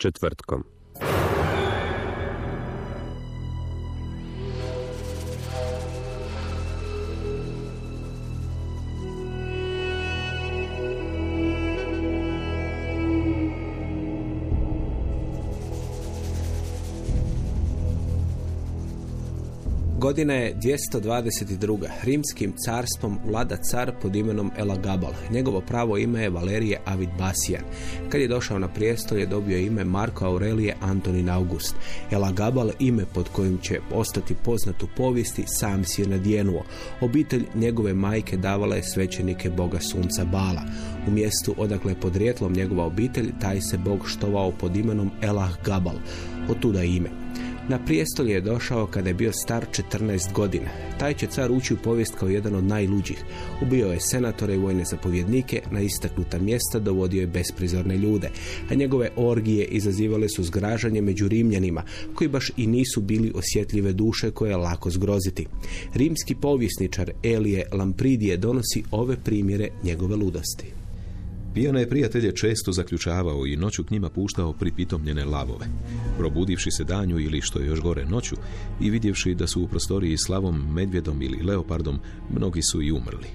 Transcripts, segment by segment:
Četvrtkom. Godina je 222. Rimskim carstvom vlada car pod imenom Elagabal. Njegovo pravo ime je Valerije Avid Basijan. Kad je došao na prijestolje dobio je ime Marko Aurelije Antonin August. Elagabal, ime pod kojim će ostati poznat u povijesti, sam si je nadjenuo. Obitelj njegove majke davala je svećenike boga sunca Bala. U mjestu odakle je podrijetlom njegova obitelj, taj se bog štovao pod imenom Elah Gabal. Od tuda ime. Na prijestolje je došao kada je bio star 14 godina. Taj će car ući u povijest kao jedan od najluđih. Ubio je senatore i vojne zapovjednike, na istaknuta mjesta dovodio je besprizorne ljude, a njegove orgije izazivale su zgražanje među Rimljanima, koji baš i nisu bili osjetljive duše koje je lako zgroziti. Rimski povjesničar Elije Lampridije donosi ove primjere njegove ludosti. Pijane je prijatelje često zaključavao i noću k njima puštao pripitomljene lavove. Probudivši se danju ili što je još gore noću i vidjevši da su u prostoriji slavom, medvjedom ili leopardom, mnogi su i umrli.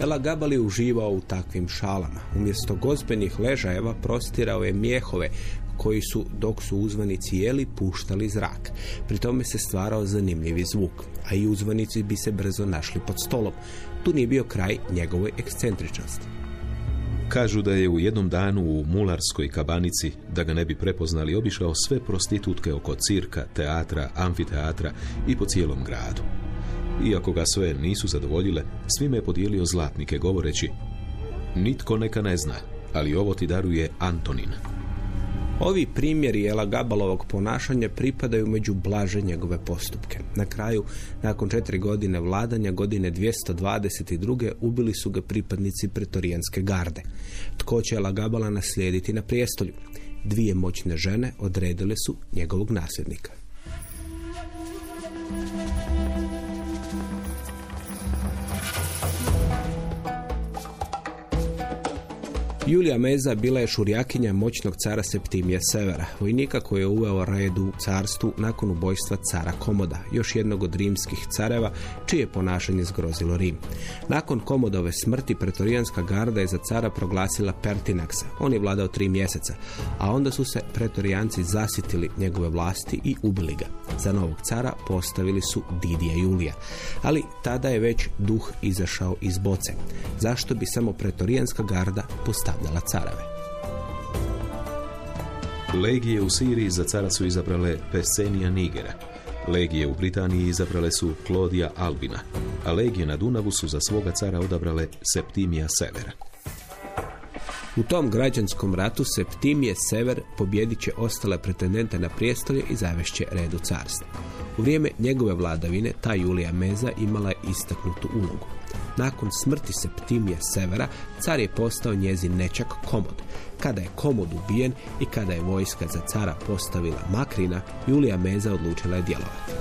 Ela Gabal je uživao u takvim šalama. Umjesto gozbenih ležajeva prostirao je mijehove koji su, dok su uzvanici jeli, puštali zrak. Pri tome se stvarao zanimljivi zvuk, a i uzvanici bi se brzo našli pod stolom. Tu nije bio kraj njegovoj ekscentričnosti. Kažu da je u jednom danu u Mularskoj kabanici, da ga ne bi prepoznali, obišao sve prostitutke oko cirka, teatra, amfiteatra i po cijelom gradu. Iako ga sve nisu zadovoljile, svime je podijelio zlatnike govoreći Nitko neka ne zna, ali ovo ti daruje Antonin. Ovi primjeri Ela Gabalovog ponašanja pripadaju među blaže njegove postupke. Na kraju, nakon četiri godine vladanja, godine 222. ubili su ga pripadnici pretorijanske garde. Tko će Ela Gabala naslijediti na prijestolju? Dvije moćne žene odredile su njegovog nasljednika. Julija Meza bila je šurjakinja moćnog cara Septimija Severa, vojnika koji je uveo red u carstvu nakon ubojstva cara Komoda, još jednog od rimskih careva, čije je ponašanje zgrozilo Rim. Nakon Komodove smrti pretorijanska garda je za cara proglasila Pertinaksa. On je vladao tri mjeseca, a onda su se pretorijanci zasitili njegove vlasti i ubili ga. Za novog cara postavili su Didija Julija, ali tada je već duh izašao iz boce. Zašto bi samo pretorijanska garda postavljala carave? Legije u Siriji za cara su izabrale Pesenija Nigera. Legije u Britaniji izabrale su Klodija Albina, a legije na Dunavu su za svoga cara odabrale Septimija Severa. U tom građanskom ratu Septimije Sever pobjedit će ostale pretendente na prijestolje i zavešće redu carstva. U vrijeme njegove vladavine ta Julija Meza imala je istaknutu ulogu. Nakon smrti Septimije Severa, car je postao njezin nečak Komod. Kada je Komod ubijen i kada je vojska za cara postavila Makrina, Julija Meza odlučila je djelovati.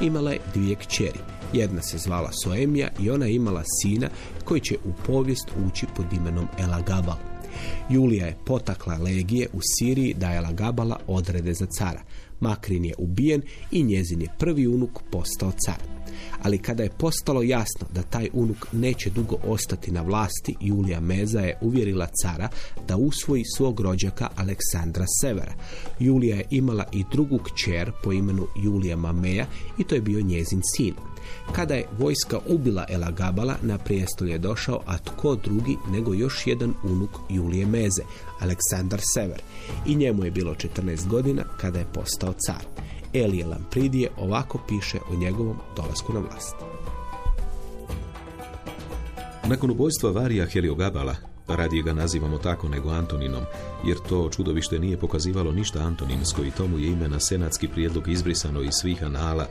Imala je dvije kćeri. Jedna se zvala Soemija i ona imala sina koji će u povijest ući pod imenom Elagabal. Julija je potakla legije u Siriji da je Elagabala odrede za cara. Makrin je ubijen i njezin je prvi unuk postao car. Ali kada je postalo jasno da taj unuk neće dugo ostati na vlasti, Julija Meza je uvjerila cara da usvoji svog rođaka Aleksandra Severa. Julija je imala i drugu kćer po imenu Julija Mameja i to je bio njezin sin. Kada je vojska ubila Elagabala, na prijestolje je došao, a tko drugi nego još jedan unuk Julije Meze, Aleksandar Sever. I njemu je bilo 14 godina kada je postao car. Elije Lampridije ovako piše o njegovom dolasku na vlast. Nakon ubojstva Varija Heliogabala, radije ga nazivamo tako nego Antoninom, jer to čudovište nije pokazivalo ništa antoninsko i tomu je ime na senatski prijedlog izbrisano iz svih anala,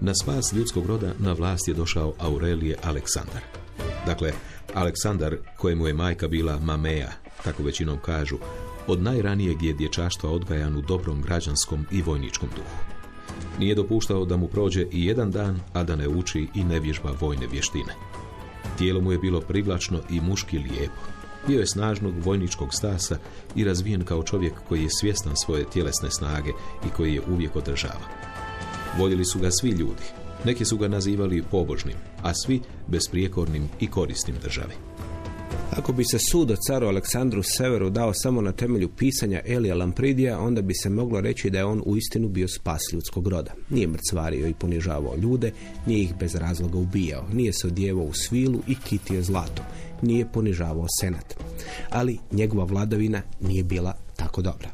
na spas ljudskog roda na vlast je došao Aurelije Aleksandar. Dakle, Aleksandar, kojemu je majka bila Mameja, tako većinom kažu, od najranijeg je dječaštva odgajan u dobrom građanskom i vojničkom duhu. Nije dopuštao da mu prođe i jedan dan, a da ne uči i ne vježba vojne vještine. Tijelo mu je bilo privlačno i muški lijepo. Bio je snažnog vojničkog stasa i razvijen kao čovjek koji je svjestan svoje tjelesne snage i koji je uvijek održava. Voljeli su ga svi ljudi. Neki su ga nazivali pobožnim, a svi besprijekornim i korisnim državi. Ako bi se sud o caru Aleksandru Severu dao samo na temelju pisanja Elija Lampridija, onda bi se moglo reći da je on uistinu bio spas ljudskog roda. Nije mrcvario i ponižavao ljude, nije ih bez razloga ubijao, nije se odjevao u svilu i kitio zlatom, nije ponižavao senat. Ali njegova vladavina nije bila tako dobra.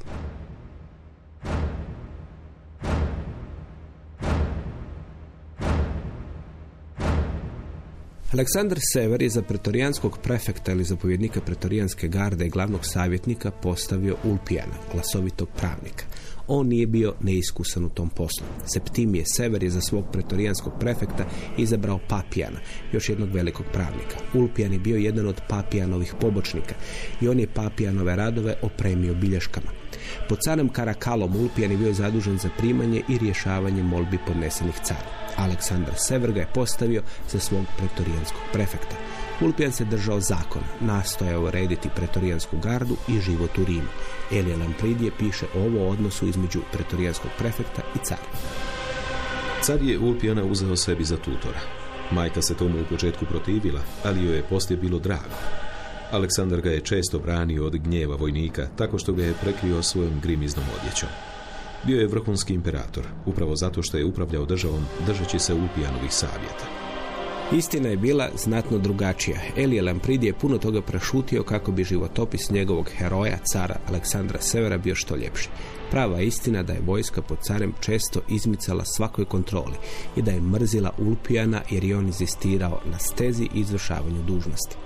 Aleksandar Sever je za pretorijanskog prefekta ili zapovjednika pretorijanske garde i glavnog savjetnika postavio Ulpijana, glasovitog pravnika. On nije bio neiskusan u tom poslu. Septimije Sever je za svog pretorijanskog prefekta izabrao Papijana, još jednog velikog pravnika. Ulpijan je bio jedan od Papijanovih pobočnika i on je Papijanove radove opremio bilješkama. Pod carem Karakalom Ulpijan je bio zadužen za primanje i rješavanje molbi podnesenih cara. Aleksandar Sever ga je postavio za svog pretorijanskog prefekta. Ulpijan se držao zakona, nastojao urediti pretorijansku gardu i život u Rimu. Elija Lampridije piše ovo odnosu između pretorijanskog prefekta i cara. Car je Ulpijana uzeo sebi za tutora. Majka se tomu u početku protivila, ali joj je poslije bilo drago. Aleksandar ga je često branio od gnjeva vojnika, tako što ga je prekrio svojom grimiznom odjećom. Bio je vrhunski imperator, upravo zato što je upravljao državom držeći se Ulpijanovih savjeta. Istina je bila znatno drugačija. Elije Lampridi je puno toga prešutio kako bi životopis njegovog heroja, cara Aleksandra Severa, bio što ljepši. Prava istina da je vojska pod carem često izmicala svakoj kontroli i da je mrzila Ulpijana jer je on izistirao na stezi i izvršavanju dužnosti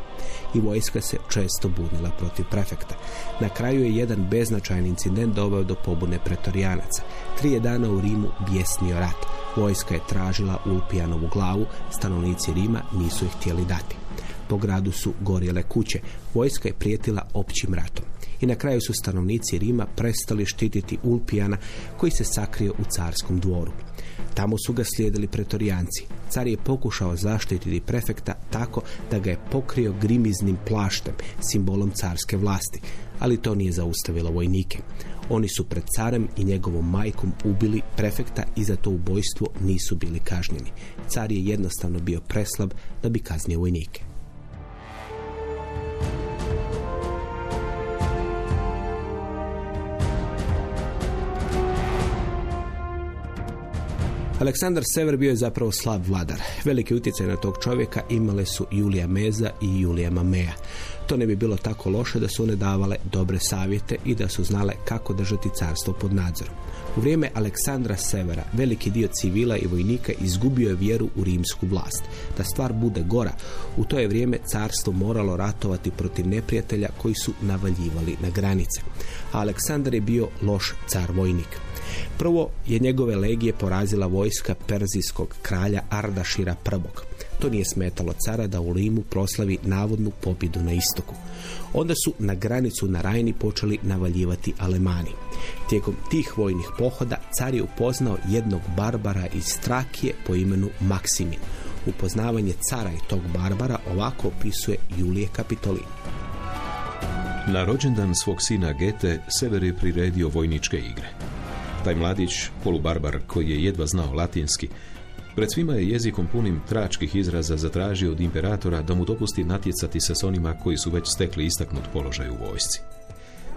i vojska se često bunila protiv prefekta. Na kraju je jedan beznačajan incident doveo do pobune pretorijanaca. Trije dana u Rimu bjesnio rat. Vojska je tražila Ulpijanovu glavu, stanovnici Rima nisu ih htjeli dati. Po gradu su gorjele kuće, vojska je prijetila općim ratom. I na kraju su stanovnici Rima prestali štititi Ulpijana koji se sakrio u carskom dvoru. Tamo su ga slijedili pretorijanci. Car je pokušao zaštititi prefekta tako da ga je pokrio grimiznim plaštem, simbolom carske vlasti, ali to nije zaustavilo vojnike. Oni su pred carem i njegovom majkom ubili prefekta i za to ubojstvo nisu bili kažnjeni. Car je jednostavno bio preslab da bi kaznio vojnike. Aleksandar Sever bio je zapravo slab vladar. Veliki utjecaj na tog čovjeka imale su Julija Meza i Julija Mameja. To ne bi bilo tako loše da su one davale dobre savjete i da su znale kako držati carstvo pod nadzorom. U vrijeme Aleksandra Severa veliki dio civila i vojnika izgubio je vjeru u rimsku vlast. Da stvar bude gora, u to je vrijeme carstvo moralo ratovati protiv neprijatelja koji su navaljivali na granice. A Aleksandar je bio loš car vojnik. Prvo je njegove legije porazila vojska perzijskog kralja Ardašira I. To nije smetalo cara da u Limu proslavi navodnu pobjedu na istoku. Onda su na granicu na Rajni počeli navaljivati Alemani. Tijekom tih vojnih pohoda car je upoznao jednog barbara iz Strakije po imenu Maksimin. Upoznavanje cara i tog barbara ovako opisuje Julije Kapitolin. Na rođendan svog sina Gete Sever je priredio vojničke igre. Taj mladić, polubarbar koji je jedva znao latinski, Pred svima je jezikom punim tračkih izraza zatražio od imperatora da mu dopusti natjecati se s onima koji su već stekli istaknut položaj u vojsci.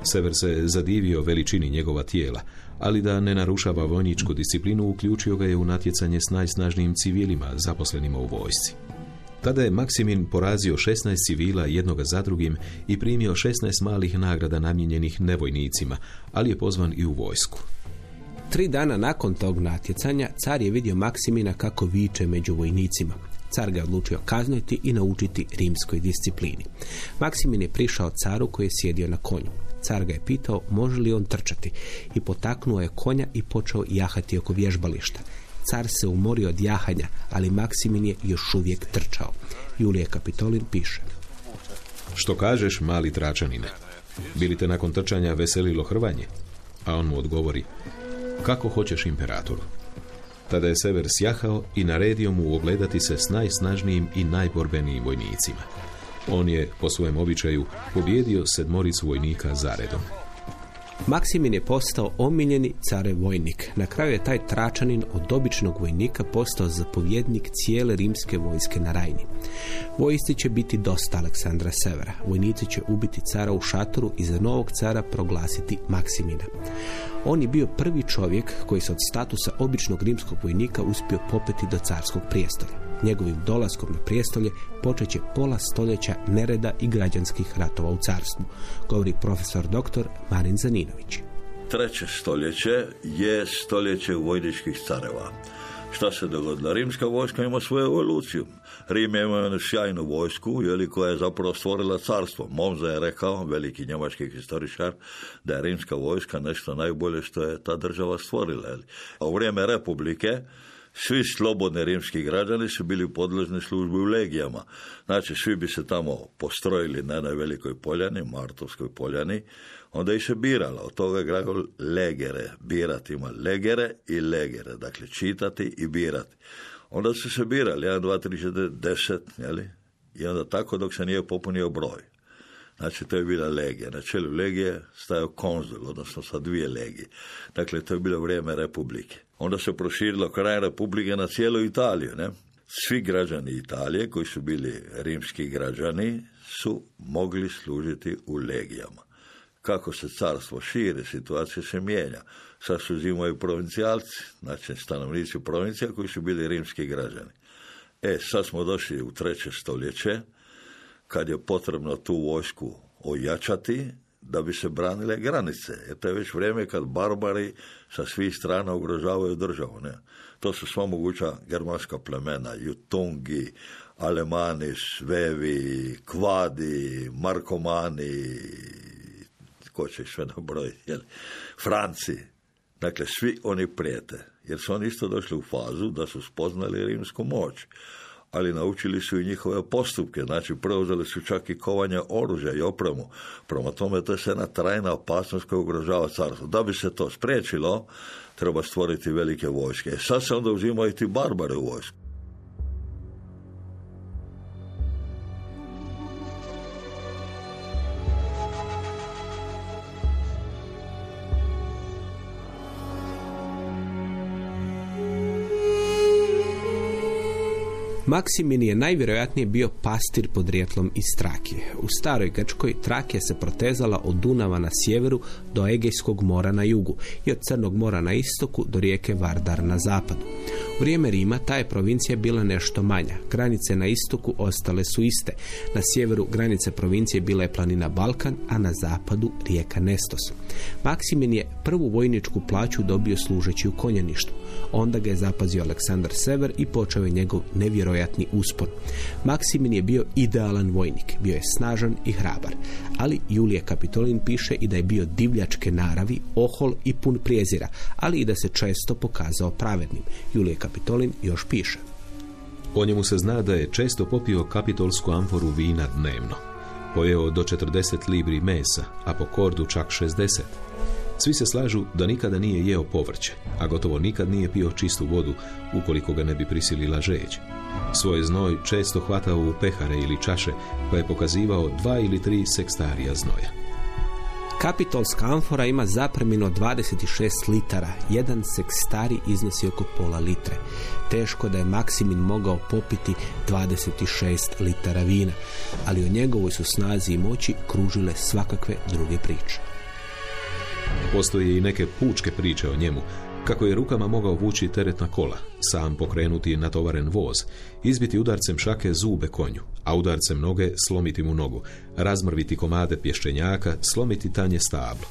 Sever se zadivio veličini njegova tijela, ali da ne narušava vojničku disciplinu, uključio ga je u natjecanje s najsnažnijim civilima zaposlenima u vojsci. Tada je Maksimin porazio 16 civila jednoga za drugim i primio 16 malih nagrada namijenjenih nevojnicima, ali je pozvan i u vojsku. Tri dana nakon tog natjecanja car je vidio Maksimina kako viče među vojnicima. Car ga odlučio kazniti i naučiti rimskoj disciplini. Maksimin je prišao caru koji je sjedio na konju. Car ga je pitao može li on trčati i potaknuo je konja i počeo jahati oko vježbališta. Car se umorio od jahanja, ali Maksimin je još uvijek trčao. Julije Kapitolin piše. Što kažeš, mali tračanine? Bili te nakon trčanja veselilo hrvanje? A on mu odgovori, kako hoćeš imperatoru? Tada je Sever sjahao i naredio mu ogledati se s najsnažnijim i najborbenijim vojnicima. On je, po svojem običaju, pobjedio sedmoricu vojnika zaredom. Maksimin je postao omiljeni care vojnik. Na kraju je taj tračanin od običnog vojnika postao zapovjednik cijele rimske vojske na Rajni. Vojsci će biti dosta Aleksandra Severa. Vojnici će ubiti cara u šatoru i za novog cara proglasiti Maksimina. On je bio prvi čovjek koji se od statusa običnog rimskog vojnika uspio popeti do carskog prijestolja. Njegovim dolaskom na prijestolje počet će pola stoljeća nereda i građanskih ratova u carstvu, govori profesor dr. Marin Zaninović. Treće stoljeće je stoljeće vojničkih careva. Šta se dogodilo? Rimska vojska ima svoju evoluciju. Rim je imao sjajnu vojsku, jeli, koja je zapravo stvorila carstvo. Monza je rekao, veliki njemački historičar, da je rimska vojska nešto najbolje što je ta država stvorila. Jeli. A u vrijeme republike, svi slobodni rimski građani su bili podložni službi u legijama. Znači, svi bi se tamo postrojili na jednoj velikoj poljani, Martovskoj poljani, onda ih se biralo. Od toga je legere. Birati ima legere i legere. Dakle, čitati i birati. Onda su se birali, 1, 2, 3, 4, 10, jeli? I onda tako dok se nije popunio broj. Znači, to je bila legija. Na čelu legije stajao konzul, odnosno sa dvije legije. Dakle, to je bilo vrijeme republike. Onda se proširilo kraj republike na cijelu Italiju, ne? Svi građani Italije, koji su bili rimski građani, su mogli služiti u legijama. Kako se carstvo šire, situacija se mijenja. Sad su uzimaju provincijalci, znači stanovnici provincija koji su bili rimski građani. E, sad smo došli u treće stoljeće, kad je potrebno tu vojsku ojačati da bi se branile granice. Jer to je već vrijeme kad barbari sa svih strana ugrožavaju državu. Ne? To su sva moguća germanska plemena, Jutungi, Alemani, Svevi, Kvadi, Markomani, ko će sve nabrojiti, Franci. Dakle, svi oni prijete, jer su oni isto došli u fazu da su spoznali rimsku moć ali naučili su i njihove postupke, znači preuzeli su čak i kovanje oružja i opremu. Prema tome to je jedna trajna opasnost koja ugrožava carstvo. Da bi se to spriječilo, treba stvoriti velike vojske. E, sad se onda uzimaju ti barbare u vojsku. Maksimin je najvjerojatnije bio pastir podrijetlom iz Trakije. U staroj Grčkoj Trakija se protezala od Dunava na sjeveru do Egejskog mora na jugu i od Crnog mora na istoku do rijeke Vardar na zapadu. U vrijeme Rima ta je provincija bila nešto manja. Granice na istoku ostale su iste. Na sjeveru granice provincije bila je planina Balkan, a na zapadu rijeka Nestos. Maksimin je prvu vojničku plaću dobio služeći u konjaništu. Onda ga je zapazio Aleksandar Sever i počeo je njegov nevjerojatni uspon. Maksimin je bio idealan vojnik, bio je snažan i hrabar, ali Julije Kapitolin piše i da je bio divljačke naravi, ohol i pun prijezira, ali i da se često pokazao pravednim. Julije Kapitolin još piše. O njemu se zna da je često popio kapitolsku amforu vina dnevno. Pojeo do 40 libri mesa, a po kordu čak 60. Svi se slažu da nikada nije jeo povrće, a gotovo nikad nije pio čistu vodu ukoliko ga ne bi prisilila žeđ. Svoj znoj često hvatao u pehare ili čaše, pa je pokazivao dva ili tri sekstarija znoja. Kapitolska amfora ima zapremino 26 litara, jedan sekstari iznosi oko pola litre. Teško da je Maksimin mogao popiti 26 litara vina, ali o njegovoj su snazi i moći kružile svakakve druge priče. Postoje i neke pučke priče o njemu, kako je rukama mogao vući teretna kola, sam pokrenuti natovaren voz, izbiti udarcem šake zube konju, a udarcem noge slomiti mu nogu, razmrviti komade pješčenjaka, slomiti tanje stablo.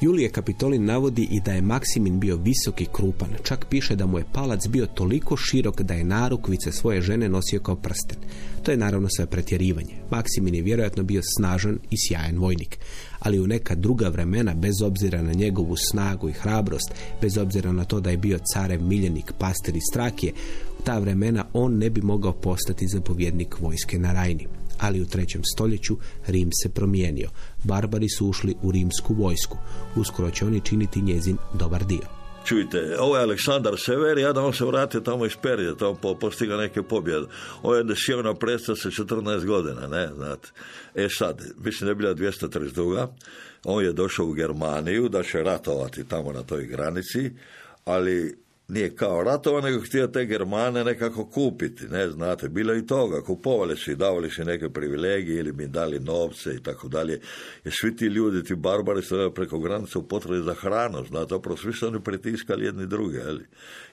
Julije Kapitolin navodi i da je Maksimin bio visok i krupan. Čak piše da mu je palac bio toliko širok da je narukvice svoje žene nosio kao prsten. To je naravno sve pretjerivanje. Maksimin je vjerojatno bio snažan i sjajan vojnik. Ali u neka druga vremena, bez obzira na njegovu snagu i hrabrost, bez obzira na to da je bio carev miljenik, pastir i strakije, u ta vremena on ne bi mogao postati zapovjednik vojske na Rajni ali u trećem stoljeću Rim se promijenio. Barbari su ušli u rimsku vojsku. Uskoro će oni činiti njezin dobar dio. Čujte, ovo je Aleksandar Severi, ja da on se vratio tamo iz Perije, tamo po, postiga neke pobjede. Ovo je sjeo na predstav sa 14 godina, ne, znate. E sad, mislim da je bila 232. On je došao u Germaniju da će ratovati tamo na toj granici, ali nije kao ratova, nego htio te Germane nekako kupiti, ne znate, bilo i toga, kupovali su i davali su neke privilegije ili bi dali novce i tako dalje, jer svi ti ljudi, ti barbari su preko granice u potrebi za hranu, znate, opravo svi su oni pritiskali jedni druge, jeli?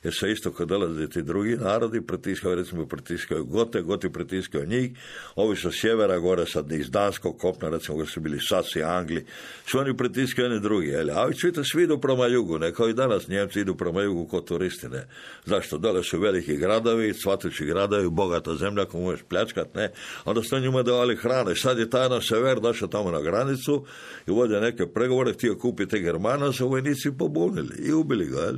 jer se isto kad dolaze ti drugi narodi, pritiskaju, recimo pritiskaju Gote, Goti pritiskaju njih, ovi su sjevera gore sad iz Danskog kopna, recimo gdje su bili Sasi, Angli, svi oni pritiskaju jedni drugi, jeli? a ovi čujte, svi idu prema jugu, ne kao i danas Njemci idu prema jugu turisti, ne. Zašto? Dole su veliki gradovi, cvatući gradovi, bogata zemlja koju možeš pljačkat, ne. Onda su njima davali hrane. Sad je taj na sever došao tamo na granicu i vode neke pregovore, htio kupiti Germana, su vojnici pobunili i ubili ga, jel?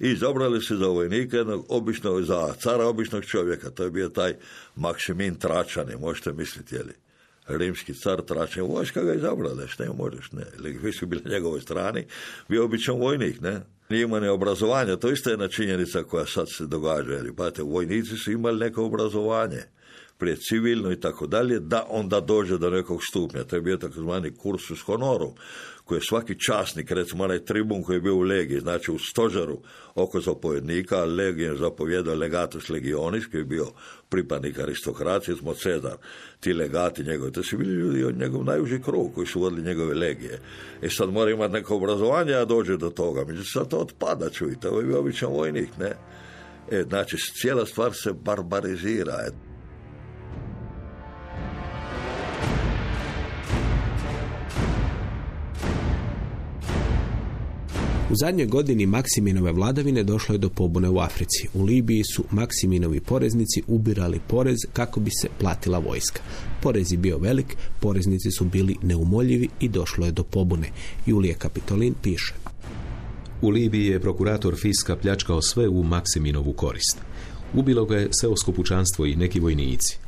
I izabrali su za vojnika jednog običnog, za cara običnog čovjeka. To je bio taj Maksimin Tračani, možete misliti, jeli? Rimski car Tračan, vojska ga izabrala, šta ne možeš, ne. Vi su bili na njegovoj strani, bio običan vojnik, ne nije imao ne obrazovanja, to isto je jedna činjenica koja sad se događa, jer pate, vojnici su imali neko obrazovanje, prije civilno i tako dalje, da onda dođe do nekog stupnja. To je bio takozvani kursus honorum, koji je svaki časnik, recimo onaj tribun koji je bio u legiji, znači u stožaru oko zapovjednika, legijem zapovjedao legatus legionis, koji je bio pripadnik aristokracije, smo Cezar, ti legati njegovi, to su bili ljudi od njegov najuži krug koji su vodili njegove legije. I sad mora imati neko obrazovanje, a dođe do toga. Međutim, sad to otpada, čujte, ovo je bio običan vojnik, ne? E, znači, cijela stvar se barbarizira. U zadnjoj godini Maksiminove vladavine došlo je do pobune u Africi. U Libiji su Maksiminovi poreznici ubirali porez kako bi se platila vojska. Porez je bio velik, poreznici su bili neumoljivi i došlo je do pobune. Julije Kapitolin piše. U Libiji je prokurator Fiska pljačkao sve u Maksiminovu korist. Ubilo ga je seosko pučanstvo i neki vojnici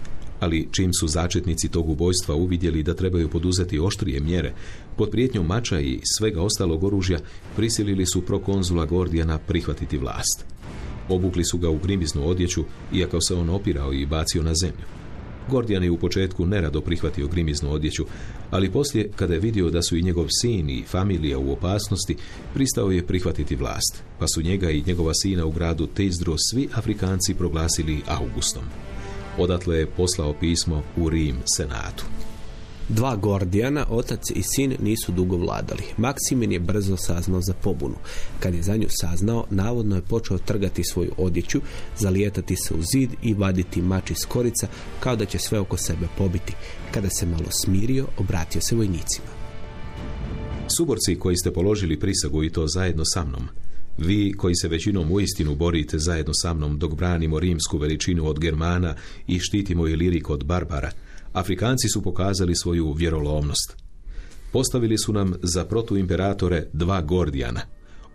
ali čim su začetnici tog ubojstva uvidjeli da trebaju poduzeti oštrije mjere, pod prijetnjom mača i svega ostalog oružja prisilili su prokonzula Gordijana prihvatiti vlast. Obukli su ga u grimiznu odjeću, iako se on opirao i bacio na zemlju. Gordijan je u početku nerado prihvatio grimiznu odjeću, ali poslije, kada je vidio da su i njegov sin i familija u opasnosti, pristao je prihvatiti vlast, pa su njega i njegova sina u gradu Tezdro svi Afrikanci proglasili Augustom. Odatle je poslao pismo u Rim senatu. Dva Gordijana, otac i sin, nisu dugo vladali. Maksimin je brzo saznao za pobunu. Kad je za nju saznao, navodno je počeo trgati svoju odjeću, zalijetati se u zid i vaditi mač iz korica kao da će sve oko sebe pobiti. Kada se malo smirio, obratio se vojnicima. Suborci koji ste položili prisagu i to zajedno sa mnom, vi koji se većinom uistinu borite zajedno sa mnom dok branimo rimsku veličinu od Germana i štitimo Ilirik od Barbara, Afrikanci su pokazali svoju vjerolovnost. Postavili su nam za protuimperatore dva Gordijana,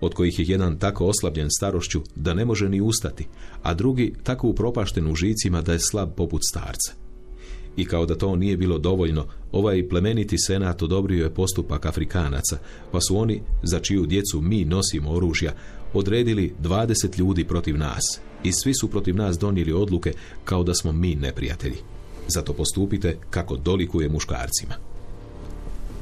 od kojih je jedan tako oslabljen starošću da ne može ni ustati, a drugi tako upropašten u žicima da je slab poput starca. I kao da to nije bilo dovoljno, ovaj plemeniti senat odobrio je postupak Afrikanaca, pa su oni, za čiju djecu mi nosimo oružja, odredili 20 ljudi protiv nas i svi su protiv nas donijeli odluke kao da smo mi neprijatelji. Zato postupite kako dolikuje muškarcima.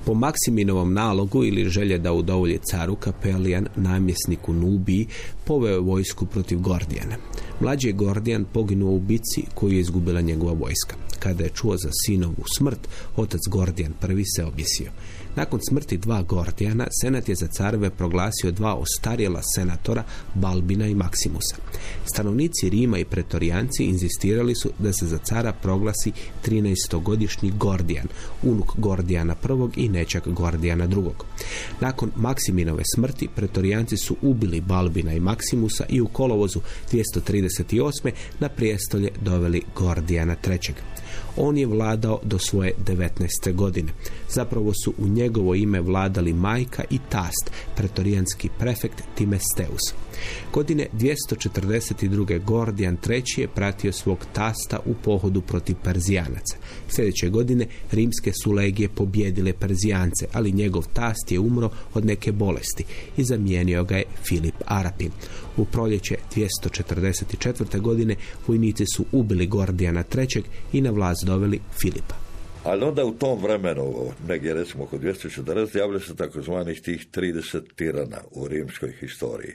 Po Maksiminovom nalogu ili želje da udovolji caru, Kapelijan, namjesniku Nubiji, poveo vojsku protiv Gordijana. Mlađi je Gordijan poginuo u bici koju je izgubila njegova vojska. Kada je čuo za sinovu smrt, otac Gordijan prvi se objesio. Nakon smrti dva Gordijana, senat je za careve proglasio dva ostarjela senatora, Balbina i Maksimusa. Stanovnici Rima i pretorijanci inzistirali su da se za cara proglasi 13-godišnji Gordijan, unuk Gordijana I i nečak Gordijana II. Nakon Maksiminove smrti, pretorijanci su ubili Balbina i Maksimusa i u kolovozu 238. na prijestolje doveli Gordijana III. On je vladao do svoje 19. godine. Zapravo su u njegovo ime vladali majka i tast, pretorijanski prefekt Timesteus. Godine 242. Gordijan III. je pratio svog tasta u pohodu protiv Perzijanaca. Sljedeće godine rimske su legije pobjedile Perzijance, ali njegov tast je umro od neke bolesti i zamijenio ga je Filip Arapin. U proljeće 244. godine vojnici su ubili Gordijana III. i na vlast doveli Filipa. Ali onda u tom vremenu, negdje recimo oko 240, javlja se takozvanih tih 30 tirana u rimskoj historiji.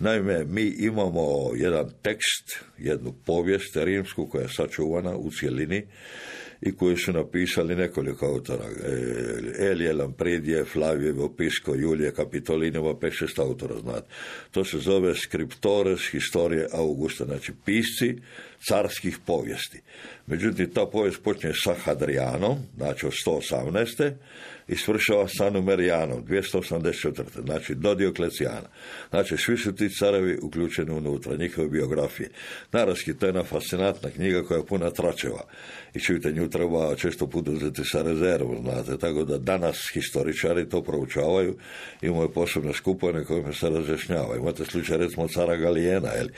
Naime, mi imamo jedan tekst, jednu povijest rimsku koja je sačuvana u cjelini i koju su napisali nekoliko autora. E, Elije Lampredije, Flavijevo, Pisko, Julije Kapitolinova, pet šest autora znate. To se zove Scriptores historije Augusta, znači pisci carskih povijesti. Međutim, ta povijest počne sa Hadrijanom, znači od 118 i svršava sa Numerijanom, 284. Znači, do Dioklecijana. Znači, svi su ti carevi uključeni unutra, njihove biografije. Naravski, to je jedna fascinantna knjiga koja je puna tračeva. I čujte, nju treba često puta uzeti sa rezervu, znate. Tako da danas historičari to proučavaju, imaju posebne skupine kojima se razjašnjava. Imate slučaj, recimo, cara Galijena, jel?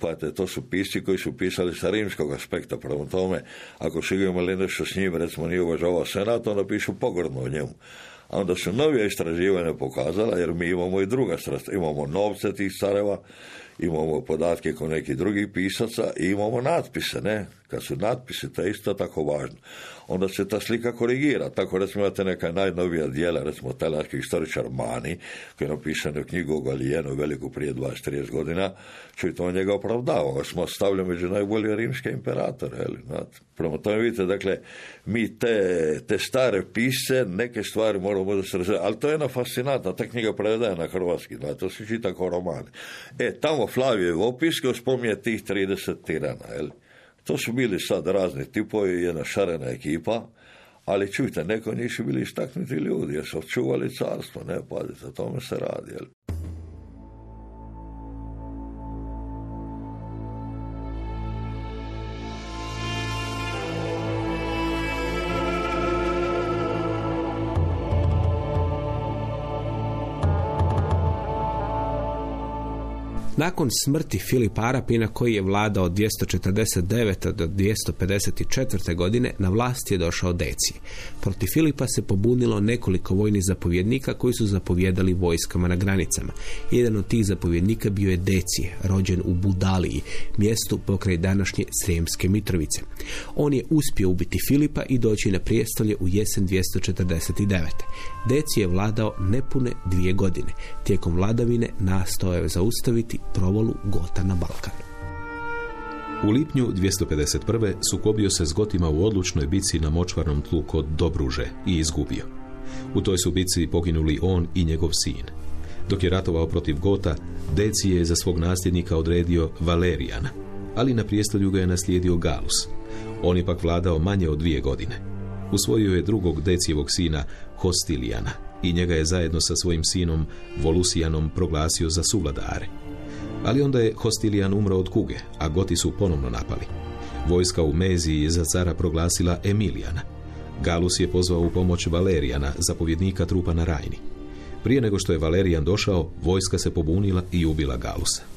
Pate, to su pisci koji su pisali sa rimskog aspekta. Prema tome, ako su imali nešto s njim, recimo, nije uvažavao senat, onda pišu pogrdno o njemu. A onda su novije istraživanja pokazala, jer mi imamo i druga sredstva. Imamo novce tih careva, imamo podatke kod nekih drugih pisaca i imamo natpise, ne? Kad su natpisi, to je isto tako važno. Onda se ta slika korigira. Tako recimo imate neka najnovija dijela, recimo talijanski historičar Mani, koji je napisan u knjigu o Galijenu veliku prije 20-30 godina, čujte, on njega opravdava. Smo stavljali među najbolje rimske imperatore, jel? Znate. Prema tome vidite, dakle, mi te, te stare pise, neke stvari moramo da se ali to je jedna fascinantna, ta knjiga predaje na hrvatski, znate, to se čita kao romani. E, tamo Flavijev opis koji spominje tih 30 tirana, jel? To su bili sad razni tipovi, jedna šarena ekipa, ali čujte, neko nisu bili istaknuti ljudi, jer su očuvali carstvo, ne, pazite, o tome se radi, jel? Nakon smrti Filipa Arapina koji je vladao od 249. do 254. godine na vlast je došao Deci. Protiv Filipa se pobunilo nekoliko vojnih zapovjednika koji su zapovjedali vojskama na granicama. Jedan od tih zapovjednika bio je Deci, rođen u Budaliji, mjestu pokraj današnje Srijemske Mitrovice. On je uspio ubiti Filipa i doći na prijestolje u jesen 249. Deci je vladao nepune dvije godine. Tijekom vladavine nastao je zaustaviti provolu Gota na Balkan. U lipnju 251. sukobio se s Gotima u odlučnoj bici na močvarnom tlu kod Dobruže i izgubio. U toj su bici poginuli on i njegov sin. Dok je ratovao protiv Gota, Deci je za svog nasljednika odredio Valerijana, ali na prijestolju ga je naslijedio Galus. On je pak vladao manje od dvije godine. Usvojio je drugog Decijevog sina Hostilijana i njega je zajedno sa svojim sinom Volusijanom proglasio za suvladare. Ali onda je Hostilijan umro od kuge, a Goti su ponovno napali. Vojska u Meziji je za cara proglasila Emilijana. Galus je pozvao u pomoć Valerijana, zapovjednika trupa na Rajni. Prije nego što je Valerijan došao, vojska se pobunila i ubila Galusa.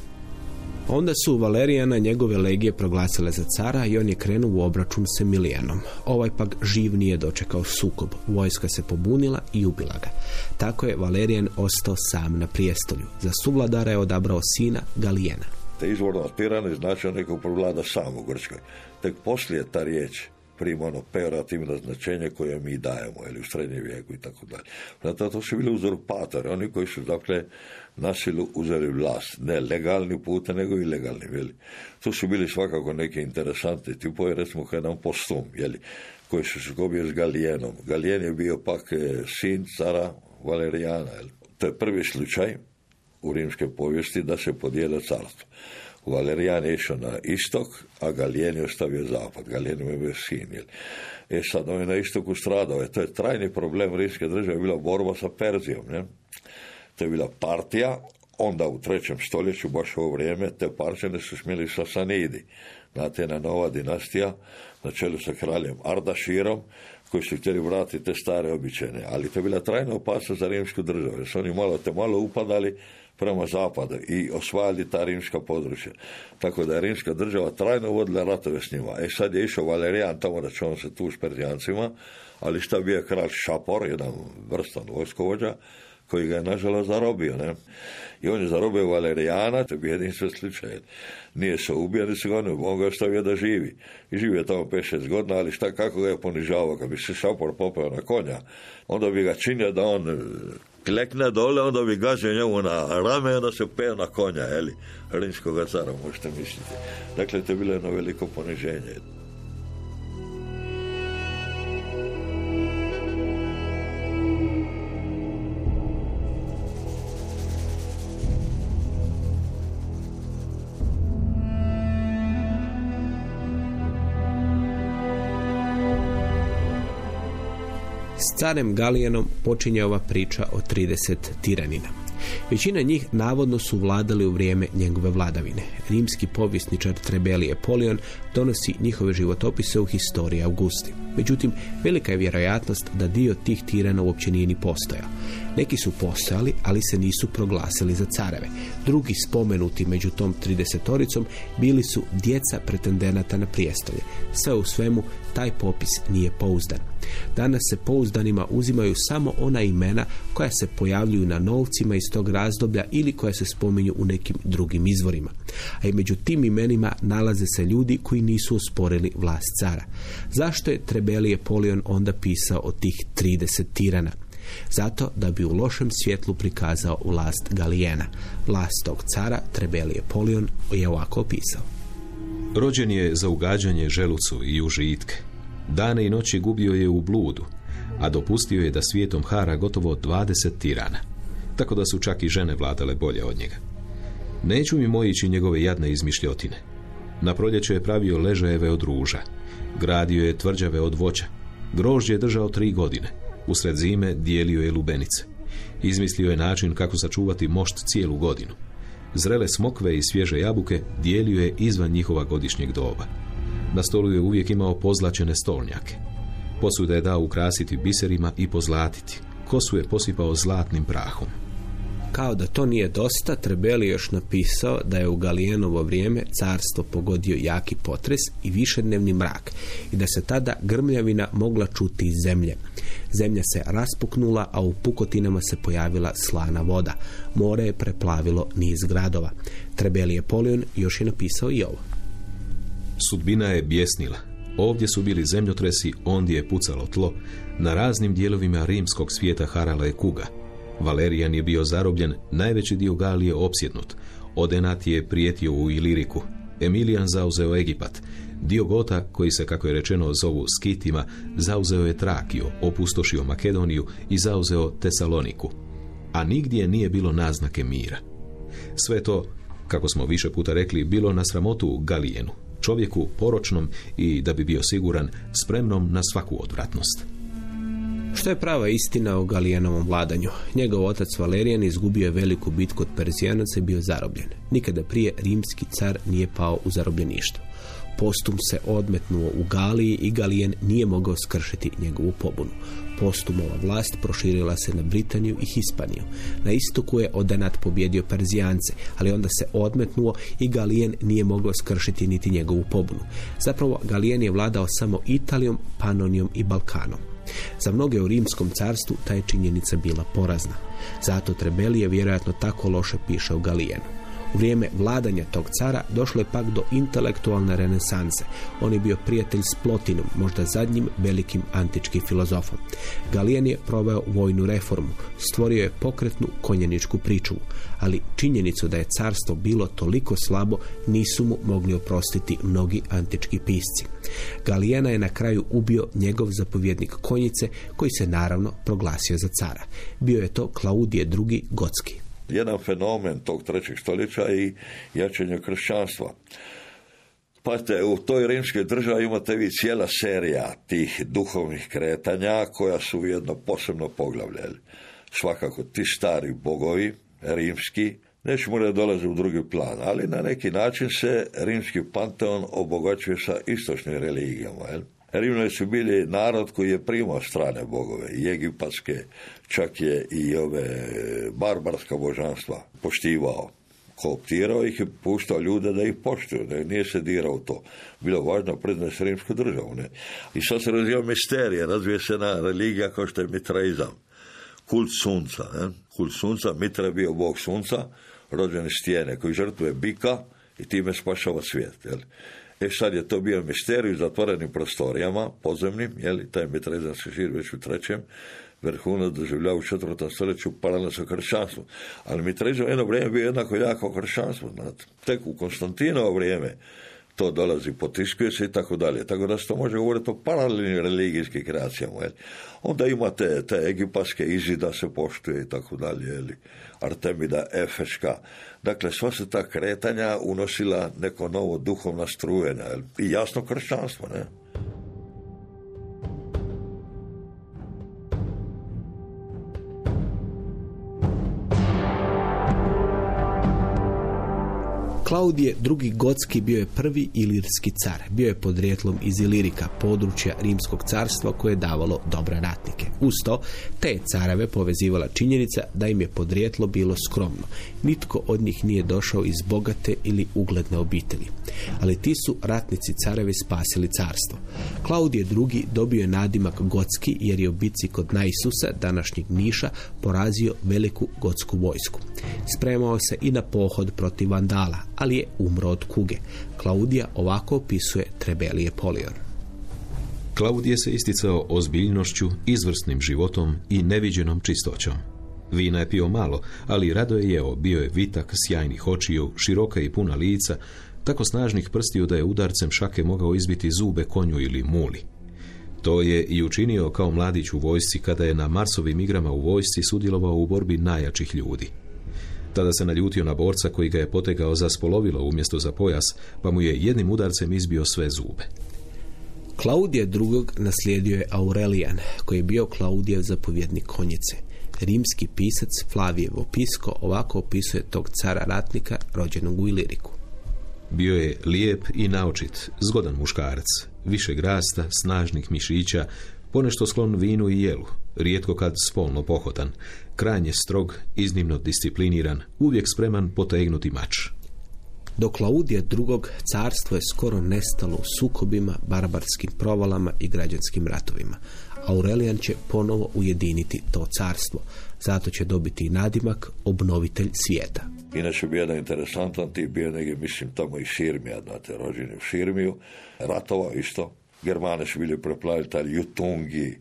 Onda su Valerijana njegove legije proglasile za cara i on je krenuo u obračun s Emilijanom. Ovaj pak živ nije dočekao sukob. Vojska se pobunila i ubila ga. Tako je Valerijan ostao sam na prijestolju. Za suvladara je odabrao sina Galijena. Te izvorno tirani značio neko vlada sam u Grčkoj. Tek poslije ta riječ prima ono pejorativno značenje koje mi dajemo, ili u srednjem vijeku i tako dalje. Zato to su bili uzurpatori, oni koji su dakle nasilu uzeli vlast, ne legalni puta, nego i legalni, jeli. Tu su bili svakako neki interesantni tipovi, recimo jedan postum, jeli, koji su se s Galijenom. Galijen je bio pak e, sin cara Valerijana, jeli. To je prvi slučaj u rimske povijesti da se podijele carstvo. Valerijan je išao na istok, a Galijen je ostavio zapad. Galijen je bio sin. Jel? E sad, on je na istoku stradao. E, to je trajni problem rimske države, bila borba sa Perzijom. Ne? To je bila partija, onda u trećem stoljeću, baš u ovo vrijeme, te parčane su smjeli Sasanidi. Znate, jedna nova dinastija, na čelu sa kraljem Ardaširom, koji su htjeli vratiti te stare običajne. Ali to je bila trajna opasnost za rimsku državu, jer su oni malo te malo upadali prema zapadu i osvajali ta rimska područja. Tako da je rimska država trajno vodila ratove s njima. E sad je išao Valerijan tamo da će on se tu s Perzijancima, ali šta bio je kralj Šapor, jedan vrstan vojskovođa, koji ga je nažalost zarobio. Ne? I on je zarobio Valerijana, to je bio jedinstven slučaj. Nije se ubio, ni se ga on ga ostavio da živi. I živio je tamo 5-6 godina, ali šta, kako ga je ponižavao, kad bi se šapor popeo na konja, onda bi ga činio da on e, klekne dole, onda bi gazio njemu na rame onda se peo na konja, jeli, rimskog cara, možete misliti. Dakle, to je bilo jedno veliko poniženje. Carem Galijenom počinje ova priča o 30 tiranina. Većina njih navodno su vladali u vrijeme njegove vladavine. Rimski povjesničar Trebelije Polion donosi njihove životopise u historiji Augusti. Međutim, velika je vjerojatnost da dio tih tirana uopće nije ni postojao. Neki su postojali, ali se nisu proglasili za careve. Drugi spomenuti među tom tridesetoricom bili su djeca pretendenata na prijestolje. Sve u svemu, taj popis nije pouzdan. Danas se pouzdanima uzimaju samo ona imena koja se pojavljuju na novcima iz tog razdoblja ili koja se spominju u nekim drugim izvorima. A i među tim imenima nalaze se ljudi koji nisu osporili vlast cara. Zašto je Trebelije Polion onda pisao o tih 30 tirana? Zato da bi u lošem svjetlu prikazao vlast Galijena. Vlast tog cara Trebelije Polion je ovako opisao. Rođen je za ugađanje želucu i užitke. Dane i noći gubio je u bludu, a dopustio je da svijetom hara gotovo 20 tirana. Tako da su čak i žene vladale bolje od njega. Neću mi mojići njegove jadne izmišljotine. Na proljeće je pravio ležajeve od ruža. Gradio je tvrđave od voća. Grožđe je držao tri godine. Usred zime dijelio je lubenice. Izmislio je način kako sačuvati mošt cijelu godinu. Zrele smokve i svježe jabuke dijelio je izvan njihova godišnjeg doba. Na stolu je uvijek imao pozlačene stolnjake. Posude je dao ukrasiti biserima i pozlatiti. Kosu je posipao zlatnim prahom. Kao da to nije dosta, Trebeli još napisao da je u Galijenovo vrijeme carstvo pogodio jaki potres i višednevni mrak i da se tada grmljavina mogla čuti iz zemlje. Zemlja se raspuknula, a u pukotinama se pojavila slana voda. More je preplavilo niz gradova. Trebeli je Polion još je napisao i ovo. Sudbina je bjesnila. Ovdje su bili zemljotresi, ondje je pucalo tlo. Na raznim dijelovima rimskog svijeta harala je kuga. Valerijan je bio zarobljen, najveći dio Galije opsjednut. Odenat je prijetio u Iliriku. Emilijan zauzeo Egipat. Dio Gota, koji se, kako je rečeno, zovu Skitima, zauzeo je Trakiju, opustošio Makedoniju i zauzeo Tesaloniku. A nigdje nije bilo naznake mira. Sve to, kako smo više puta rekli, bilo na sramotu Galijenu, čovjeku poročnom i, da bi bio siguran, spremnom na svaku odvratnost. Što je prava istina o Galijenovom vladanju? Njegov otac Valerijan izgubio je veliku bitku od Perzijanaca i bio zarobljen. Nikada prije rimski car nije pao u zarobljeništvo. Postum se odmetnuo u Galiji i Galijen nije mogao skršiti njegovu pobunu. Postumova vlast proširila se na Britaniju i Hispaniju. Na istoku je Odenat pobjedio Perzijance, ali onda se odmetnuo i Galijen nije mogao skršiti niti njegovu pobunu. Zapravo Galijen je vladao samo Italijom, Panonijom i Balkanom. Za mnoge u rimskom carstvu ta je činjenica bila porazna. Zato Trebelije vjerojatno tako loše piše o Galijenu. U vrijeme vladanja tog cara došlo je pak do intelektualne renesanse. On je bio prijatelj s Plotinom, možda zadnjim velikim antičkim filozofom. Galijan je proveo vojnu reformu, stvorio je pokretnu konjeničku priču, ali činjenicu da je carstvo bilo toliko slabo nisu mu mogli oprostiti mnogi antički pisci. Galijena je na kraju ubio njegov zapovjednik konjice koji se naravno proglasio za cara. Bio je to Klaudije II. Gotski. Jedan fenomen tog trećeg stoljeća i jačanje kršćanstva. Pazite, u toj rimskoj državi imate vi cijela serija tih duhovnih kretanja koja su jedno posebno poglavlje. Svakako ti stari bogovi, rimski, nećemo da dolaze u drugi plan, ali na neki način se rimski panteon obogaćuje sa istočnim religijama. Jel? Rimljani su bili narod koji je primao strane bogove, i egipatske, čak je i ove barbarska božanstva poštivao kooptirao ih i puštao ljude da ih poštuju, da nije se dirao to. Bilo važno prednost rimsku državu. Ne? I sad se razvija misterija, razvije se na religija kao što je mitraizam. Kult sunca. Ne? Kult sunca, Mitra je bio bog sunca, rođen iz stijene, koji žrtvuje bika i time spašava svijet. Jel? E sad je to bio misterij u zatvorenim prostorijama, podzemnim, jeli, taj mitraizam se širi već u trećem, vrhunac doživljava u četvrtom stoljeću paralelno sa kršćanstvom. Ali mi trećemo jedno vrijeme bio jednako jako kršćanstvo. Tek u Konstantinovo vrijeme to dolazi, potiskuje se i tako dalje. Tako da se to može govoriti o paralelnim religijskim kreacijama. Jel. Onda imate te egipatske izida se poštuje i tako dalje. Jel. Artemida, Efeška. Dakle, sva se ta kretanja unosila neko novo duhovna strujenja. I jasno kršćanstvo. Ne? Klaudije II. Gotski bio je prvi ilirski car. Bio je podrijetlom iz Ilirika, područja Rimskog carstva koje je davalo dobre ratnike. Uz to, te careve povezivala činjenica da im je podrijetlo bilo skromno. Nitko od njih nije došao iz bogate ili ugledne obitelji. Ali ti su ratnici carevi spasili carstvo. Klaudije II. dobio je nadimak Gotski jer je u bici kod Naisusa, današnjeg Niša, porazio veliku gotsku vojsku. Spremao se i na pohod protiv Vandala, ali je umro od kuge. Klaudija ovako opisuje Trebelije Polior. Klaudije se isticao ozbiljnošću, izvrsnim životom i neviđenom čistoćom. Vina je pio malo, ali rado je jeo, bio je vitak, sjajnih očiju, široka i puna lica, tako snažnih prstiju da je udarcem šake mogao izbiti zube konju ili muli. To je i učinio kao mladić u vojsci kada je na Marsovim igrama u vojsci sudjelovao u borbi najjačih ljudi. Tada se naljutio na borca koji ga je potegao za spolovilo umjesto za pojas, pa mu je jednim udarcem izbio sve zube. Klaudije II. naslijedio je Aurelijan, koji je bio Klaudijev zapovjednik konjice. Rimski pisac Flavijev Opisko ovako opisuje tog cara ratnika rođenog u Iliriku. Bio je lijep i naočit, zgodan muškarac, više grasta, snažnih mišića, ponešto sklon vinu i jelu, rijetko kad spolno pohotan, krajnje strog, iznimno discipliniran, uvijek spreman potegnuti mač. Do Klaudija II. carstvo je skoro nestalo u sukobima, barbarskim provalama i građanskim ratovima. Aurelijan će ponovo ujediniti to carstvo. Zato će dobiti i nadimak obnovitelj svijeta. Inače bio jedan interesantan tip, bio negdje, mislim, tamo i Širmija, znate, rođen je u Širmiju, ratova isto. Germane su bili preplavili, taj Jutungi,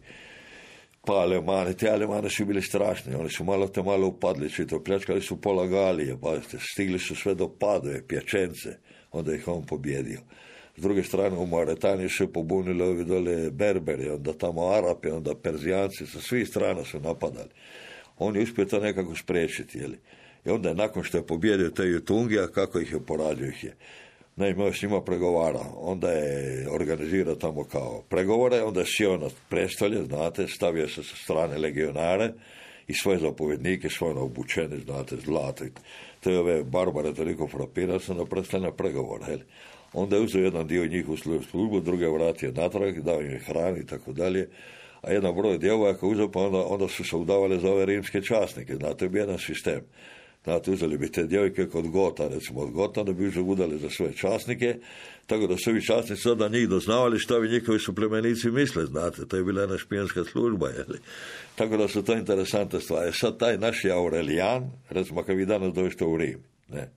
pa Alemani, te Alemani su bili strašni, oni su malo te malo upadli, to pljačkali su pola Galije, pazite, stigli su sve do Padove, Pječence, onda ih on pobjedio. S druge strane, u Mauretaniji su pobunili ovi dole Berberi, onda tamo Arapi, onda Perzijanci, sa svih strana su napadali. On je uspio to nekako spriječiti, jeli. I onda je nakon što je pobjedio te Jutungija, kako ih je poradio ih je. Naime, on s njima pregovara. Onda je organizirao tamo kao pregovore, onda je sjeo na prestolje, znate, stavio se sa strane legionare i svoje zapovjednike, svoje obučene, znate, zlate. To je ove barbare toliko frapirao se na prestolje pregovora. Jel? Onda je uzeo jedan dio njih u službu, druge vratio natrag, dao im hrani i tako dalje. A jedan broj djevojaka uzeo, pa onda, onda su se udavali za ove rimske časnike. Znate, bio jedan sistem. Znate, uzeli bi te djevojke kod Gota, recimo od Gota, da bi uzeli udali za svoje časnike, tako da su ovi časnici onda njih doznavali što bi njihovi suplemenici misle, znate, to je bila jedna špijenska služba, jeli. Tako da su to interesante stvari. Sad taj naš Aurelijan, recimo kad vi danas dođete u Rim, ne,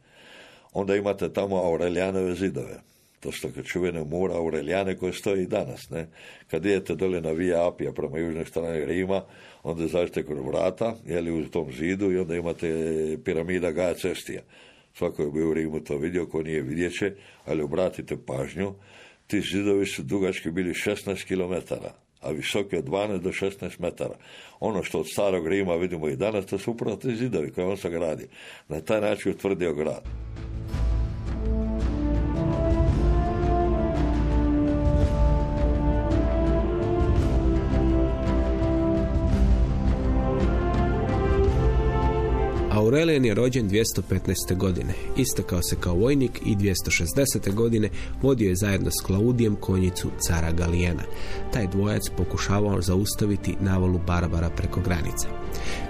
Onda imate tamo Aurelijanove zidove. To su tako čuvene mura Aurelijane koje stoji i danas. Ne? Kad idete dole na Via Apija prema južnoj strani Rima, onda izađete kroz vrata, jeli u tom zidu i onda imate piramida Gaja Cestija. Svako je bio u Rimu to vidio, ko nije vidjet će, ali obratite pažnju, ti zidovi su dugački bili 16 km, a visoki od 12 do 16 metara. Ono što od starog Rima vidimo i danas, to su upravo ti zidovi koje on sagradi. Na taj način utvrdio grad. Aurelijan je rođen 215. godine. Istakao se kao vojnik i 260. godine vodio je zajedno s Klaudijem konjicu cara Galijena. Taj dvojac pokušavao zaustaviti navalu Barbara preko granice.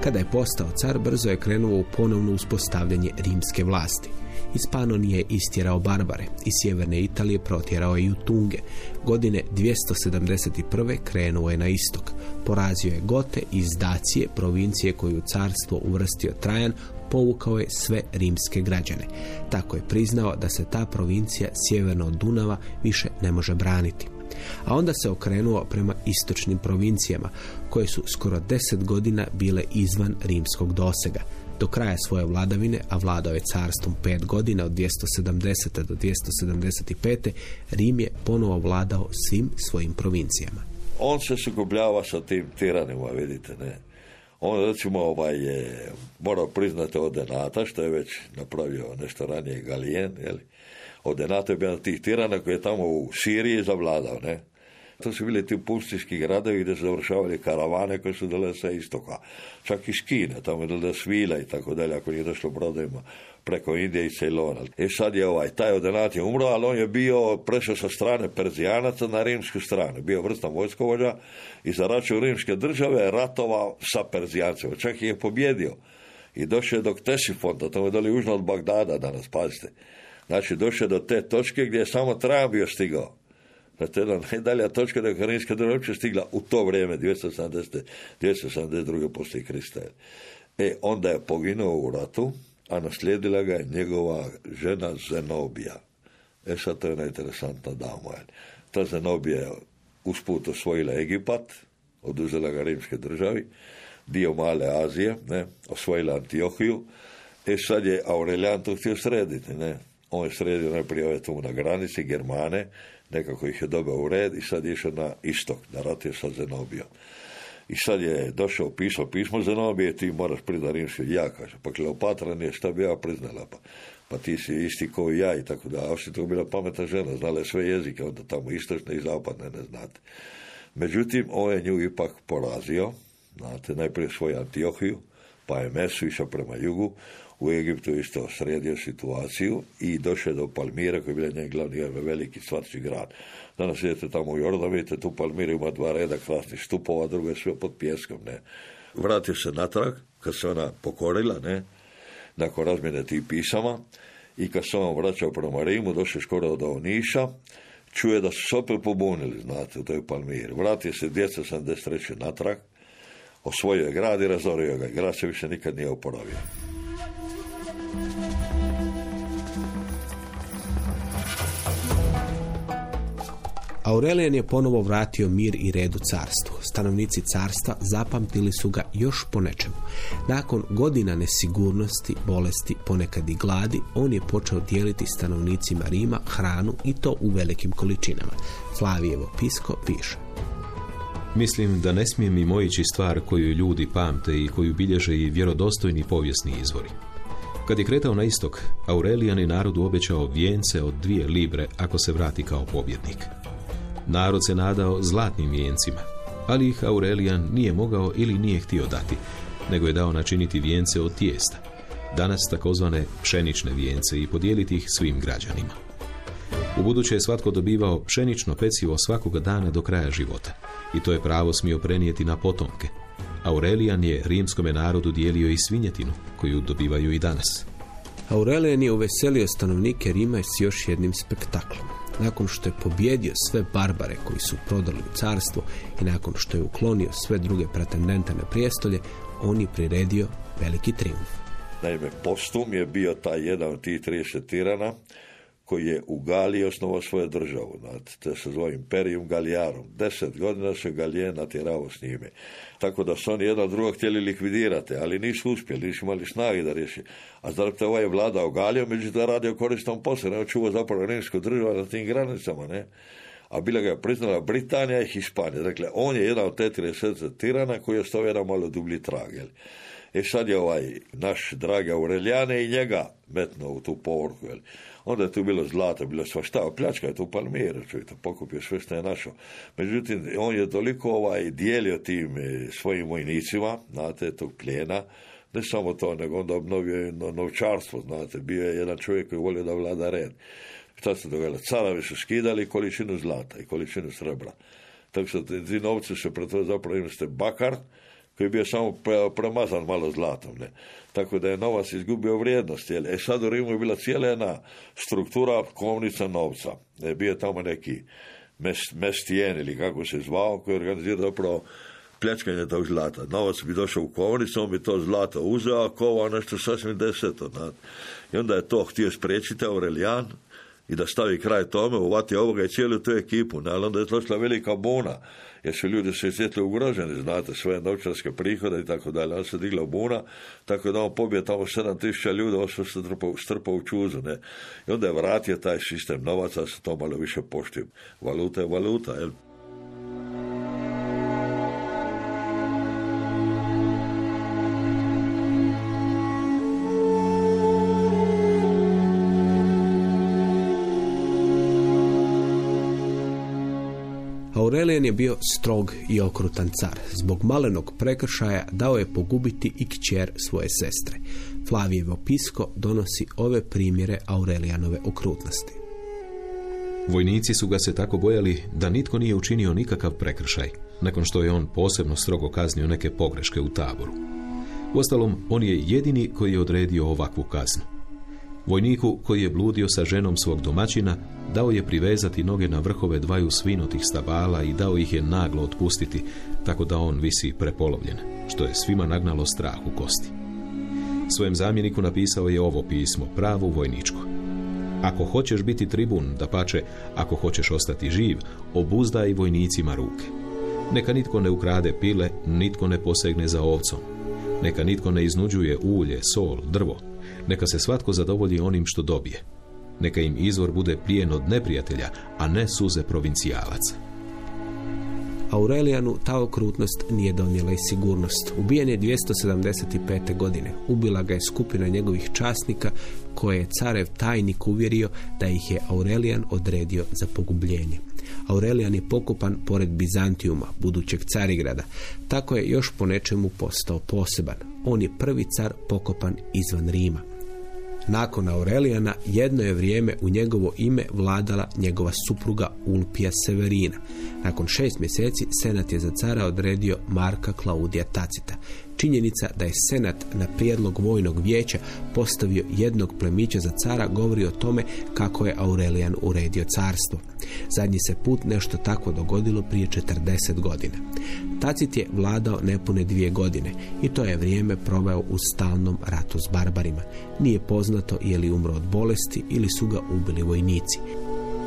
Kada je postao car, brzo je krenuo u ponovno uspostavljanje rimske vlasti. Iz Panonije istjerao Barbare, iz sjeverne Italije protjerao je Jutunge. Godine 271. krenuo je na istok. Porazio je Gote iz Dacije, provincije koju carstvo uvrstio Trajan, povukao je sve rimske građane. Tako je priznao da se ta provincija sjeverno od Dunava više ne može braniti. A onda se okrenuo prema istočnim provincijama, koje su skoro deset godina bile izvan rimskog dosega. Do kraja svoje vladavine, a vladao je carstvom pet godina od 270. do 275. Rim je ponovo vladao svim svojim provincijama. On se sukobljava sa tim tiranima, vidite, ne. On recimo ovaj je morao priznati od Denata, što je već napravio nešto ranije Galijen, jeli. Od Denata je bio tih tirana koji je tamo u Siriji zavladao, ne. To su bili ti pustinski gradovi gdje su završavali karavane koje su dole sa istoka. Čak iz Kine, tamo je dole svila i tako dalje, ako nije došlo brodovima preko Indije i Ceylona. E sad je ovaj, taj odenat je umro, ali on je bio prešao sa strane Perzijanaca na rimsku stranu. Bio vrstan vojskovođa i za račun rimske države ratovao sa Perzijancima. Čak je pobjedio. I došao je do Ktesifonta, to je dole južno od Bagdada danas, pazite. Znači, došao je do te točke gdje je samo Trajan bio stigao. Dakle, jedna najdalja točka da je Hrvatska država uopće stigla u to vrijeme, 270. 272. poslije Krista. E, onda je poginuo u ratu, a naslijedila ga je njegova žena Zenobija. E sad to je jedna interesantna dama. Ta Zenobija je usput osvojila Egipat, oduzela ga rimske državi, dio male Azije, ne, osvojila Antiohiju, e sad je Aurelijan to htio srediti, ne. On je sredio najprije ove tu na granici, Germane, nekako ih je dobio u red i sad je išao na istok, da ratuje sa Zenobijom. I sad je došao, pisao pismo Zenobije, ti moraš priznati rimski, ja kaže, pa Kleopatra nije, šta bi ja priznala, pa, pa ti si isti kao ja i tako da, a osim to bila pametna žena, znala je sve jezike, onda tamo istočne i zapadne ne znate. Međutim, on je nju ipak porazio, znate, najprije svoju Antiohiju, pa je Mesu išao prema jugu, u Egiptu isto sredio situaciju i došao do Palmira koji je bio njen glavni veliki svači grad. Danas idete tamo u Jordan, vidite tu Palmira ima dva reda krasnih stupova, drugo je sve pod pjeskom. Ne. Vratio se natrag, kad se ona pokorila, ne, nakon razmjene tih pisama, i kad se on vraćao prema Rimu, došao skoro do Niša, čuje da su se opet pobunili, znate, u toj Palmiri. Vratio se djeca 73. natrag, osvojio je grad i razorio ga. Grad se više nikad nije oporavio. Aurelijan je ponovo vratio mir i red u carstvu. Stanovnici carstva zapamtili su ga još po nečemu. Nakon godina nesigurnosti, bolesti, ponekad i gladi, on je počeo dijeliti stanovnicima Rima hranu i to u velikim količinama. Flavijevo pisko piše. Mislim da ne smijem i mojići stvar koju ljudi pamte i koju bilježe i vjerodostojni povijesni izvori. Kad je kretao na istok, Aurelijan je narodu obećao vijence od dvije libre ako se vrati kao pobjednik. Narod se nadao zlatnim vijencima, ali ih Aurelijan nije mogao ili nije htio dati, nego je dao načiniti vijence od tijesta, danas takozvane pšenične vijence i podijeliti ih svim građanima. U buduće je svatko dobivao pšenično pecivo svakoga dana do kraja života i to je pravo smio prenijeti na potomke. Aurelijan je rimskome narodu dijelio i svinjetinu, koju dobivaju i danas. Aurelijan je uveselio stanovnike Rima s još jednim spektaklom. Nakon što je pobjedio sve barbare koji su prodali u carstvo i nakon što je uklonio sve druge pretendente na prijestolje, on je priredio veliki triumf. Naime, Postum je bio taj jedan od tih 30 tirana koji je u Galiji osnovao svoju državu. To se zove Imperium Galijarum. Deset godina se Galije natjerao s njime. Tako da su oni jedno drugo htjeli likvidirati, ali nisu uspjeli, nisu imali snage da riješi. A zato ovaj je vladao Galijom, međutim da radio koristom poslu, ne čuvao zapravo rimsku državu na tim granicama, ne? a bila ga je priznala Britanija i Hispanija. Dakle, on je jedan od te 30 tirana koji je stavio jedan malo dublji trag. Jel? E sad je ovaj naš dragi Aurelijane i njega metno u tu povorku. Jel? Onda je tu bilo zlato, bilo svašta, pljačka je tu Palmira, to pokupio sve što je našao. Međutim, on je toliko ovaj dijelio tim e, svojim vojnicima, znate, tog plijena, ne samo to, nego onda obnovio je no- novčarstvo, znate, bio je jedan čovjek koji volio da vlada red. Šta se događalo? Caravi su skidali količinu zlata i količinu srebra. Tako što ti novci se pretvorili zapravo imali ste bakar, koji je bio samo pre- premazan malo zlatom. Ne? Tako da je novac izgubio vrijednost. Jel? E sad u Rimu je bila cijela jedna struktura kovnica novca. E, bio je tamo neki mest, mestijen ili kako se zvao, koji je organizirao zapravo pljačkanje tog zlata. Novac bi došao u kovnicu, on bi to zlato uzeo, a kovao nešto sasvim deseto. I onda je to htio spriječiti Aurelijan i da stavi kraj tome, uvati ovoga i cijelu tu ekipu. Ali onda je došla velika buna, jer su ljudi se osjetili ugroženi, znate, svoje novčarske prihode i tako dalje. Ali se digla buna, tako da on pobije tamo 7000 ljudi, on se strpao u čuzu. Ne. I onda je vratio taj sistem novaca, da se to malo više poštuje. Valuta je valuta, jel? Aurelijan je bio strog i okrutan car. Zbog malenog prekršaja dao je pogubiti i kćer svoje sestre. Flavijevo pisko donosi ove primjere Aurelijanove okrutnosti. Vojnici su ga se tako bojali da nitko nije učinio nikakav prekršaj, nakon što je on posebno strogo kaznio neke pogreške u taboru. Uostalom, on je jedini koji je odredio ovakvu kaznu. Vojniku koji je bludio sa ženom svog domaćina, dao je privezati noge na vrhove dvaju svinutih stabala i dao ih je naglo otpustiti, tako da on visi prepolovljen, što je svima nagnalo strah u kosti. Svojem zamjeniku napisao je ovo pismo, pravu vojničko. Ako hoćeš biti tribun, da pače, ako hoćeš ostati živ, obuzdaj vojnicima ruke. Neka nitko ne ukrade pile, nitko ne posegne za ovcom. Neka nitko ne iznuđuje ulje, sol, drvo. Neka se svatko zadovolji onim što dobije. Neka im izvor bude plijen od neprijatelja, a ne suze provincijalaca. Aurelijanu ta okrutnost nije donijela i sigurnost. Ubijen je 275. godine. Ubila ga je skupina njegovih časnika koje je carev tajnik uvjerio da ih je Aurelijan odredio za pogubljenje. Aurelijan je pokopan pored Bizantijuma, budućeg carigrada. Tako je još po nečemu postao poseban. On je prvi car pokopan izvan Rima. Nakon Aurelijana jedno je vrijeme u njegovo ime vladala njegova supruga Ulpija Severina. Nakon šest mjeseci senat je za cara odredio Marka Klaudija Tacita. Činjenica da je senat na prijedlog vojnog vijeća postavio jednog plemića za cara govori o tome kako je Aurelijan uredio carstvo. Zadnji se put nešto takvo dogodilo prije 40 godina. Tacit je vladao nepune dvije godine i to je vrijeme proveo u stalnom ratu s barbarima. Nije poznato je li umro od bolesti ili su ga ubili vojnici.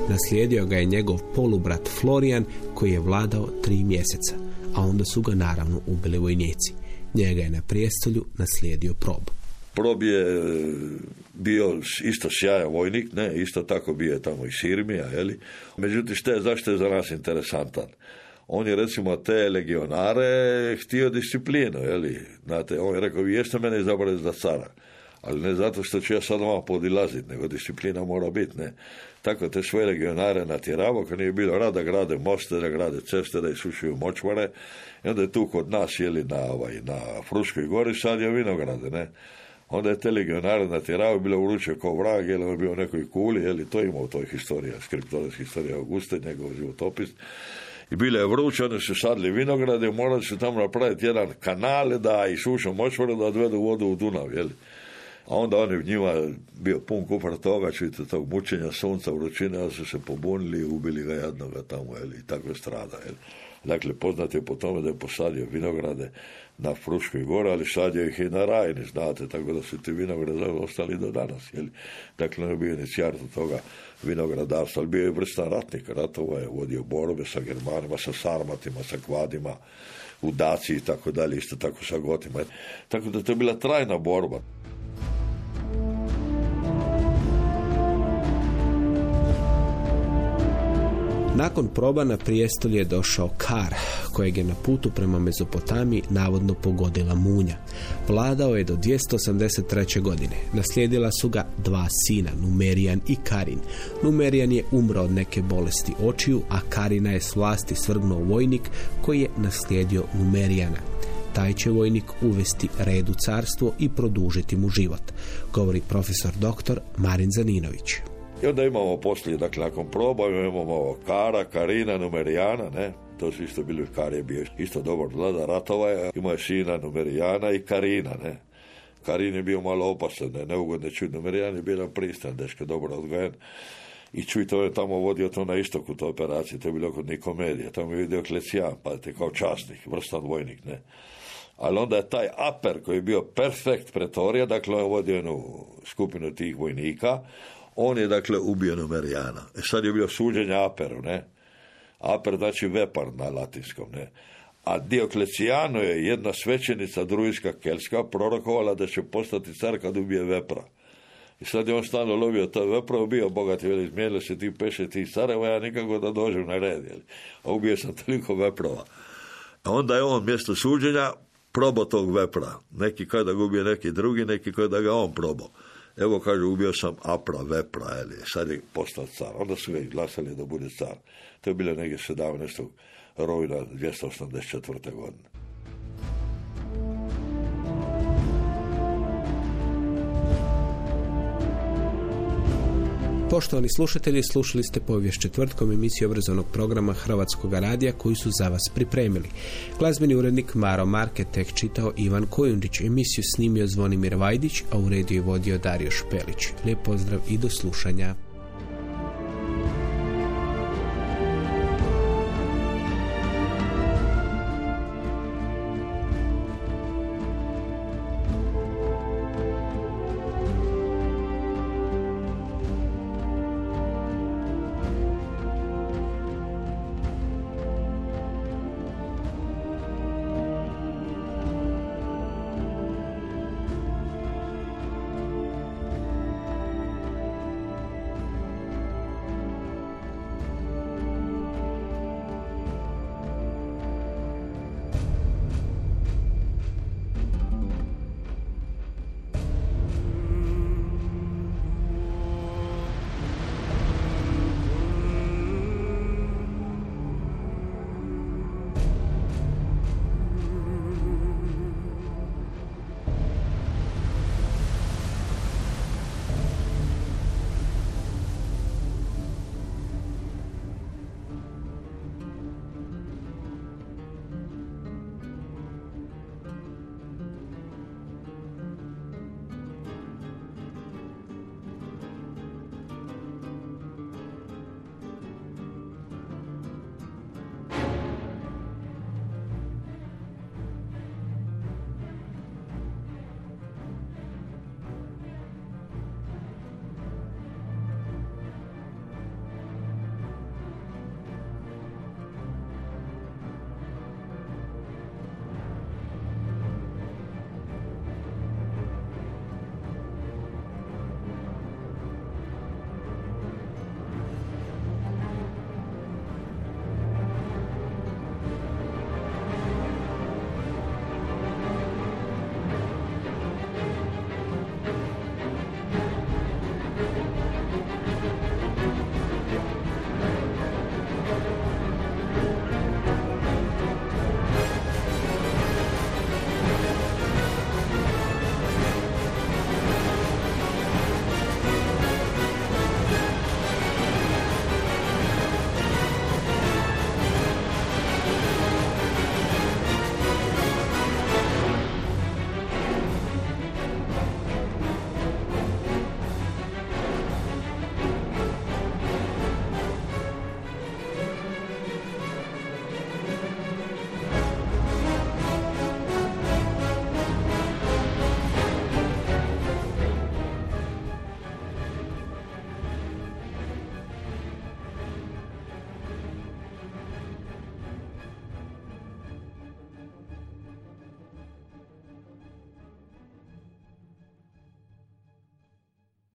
Naslijedio ga je njegov polubrat Florijan koji je vladao tri mjeseca, a onda su ga naravno ubili vojnici. Njega je na prijestolju naslijedio prob. Prob je e, bio isto sjajan vojnik, ne, isto tako bio je tamo i Sirmija, jeli? Međutim, šta je, zašto je za nas interesantan? On je recimo te legionare htio disciplinu, jeli? Znate, on je rekao, vi jeste mene izabrali za cara, ali ne zato što ću ja sad vama podilaziti, nego disciplina mora biti, ne? Tako te svoje legionare natjeravo, kad nije bilo rada grade moste, da grade ceste, da isušuju močvare, i onda je tu kod nas, jeli, na, ovaj, na Fruškoj gori, sad je vinograde, ne? Onda je te legionare natjerao, bilo vruće kao vrag, jel, je bio u nekoj kuli, jel, to ima u toj historiji, skriptorijska historija Auguste, njegov životopis. I bilo je vruće, onda su sadili vinograde, morali su tamo napraviti jedan kanal da isušu močvaru, da odvedu vodu u Dunav, jel. A onda on je njima bio pun kufar toga, čujte, tog mučenja sunca, vrućine, su se pobunili i ubili ga jednoga tamo, jel, i tako je strada, jel. Dakle, poznat je po tome da je posadio vinograde na Fruškoj gori, ali sadio ih i na Rajni, znate, tako da su ti vinograde ostali do danas, jel. Dakle, on je bio toga vinogradarstva, ali bio je vrstan ratnik, ratova je vodio borbe sa Germanima, sa Sarmatima, sa Kvadima, u Daci i tako dalje, isto tako sa Gotima. Tako da to je bila trajna borba. Nakon proba na prijestolje je došao Kar, kojeg je na putu prema Mezopotamiji navodno pogodila munja. Vladao je do 283. godine. Naslijedila su ga dva sina, Numerijan i Karin. Numerijan je umro od neke bolesti očiju, a Karina je s vlasti svrgnuo vojnik koji je naslijedio Numerijana. Taj će vojnik uvesti red u carstvo i produžiti mu život, govori profesor dr. Marin Zaninović. I onda imamo poslije, dakle, nakon proba imamo Kara, Karina, Numerijana, ne? To su isto bili, Kar je bio isto dobar vlada ratova, imao je sina Numerijana i Karina, ne? Karin je bio malo opasan, ne, neugodno čuti. Numerijan je bio pristan, dečko, dobro odgojen. I čuj, to je tamo vodio to na istoku, to operaciju, to je bilo kod Nikomedije. Tamo je vidio Klecijan, te kao časnik, vrstan vojnik, ne? Ali onda je taj Aper koji je bio perfekt pretorija, dakle on je vodio jednu skupinu tih vojnika, on je dakle ubio Numerijana. E sad je bio suđenje Aperu, ne? Aper znači vepar na latinskom, ne? A Dioklecijano je jedna svećenica drujska kelska prorokovala da će postati car kad ubije vepra. I sad je on stalno lovio to vepra, bio bogati, veli, izmijenili se ti peše careva, ja nikako da dođem na red, jeli. A ubio sam toliko veprova. A onda je on mjesto suđenja probao tog vepra. Neki kada ga ubije neki drugi, neki kada ga on probao. Evo kaže, ubio sam apra, vepra, eli, sad je postao car. Onda su ga glasali da bude car. To je bilo negdje 17. rojna 284. godine. Poštovani slušatelji, slušali ste povijest četvrtkom emisiju obrazovnog programa Hrvatskog radija koji su za vas pripremili. Glazbeni urednik Maro Marketek čitao Ivan Kojundić, emisiju snimio Zvonimir Vajdić, a u rediju je vodio Dario Špelić. Lijep pozdrav i do slušanja.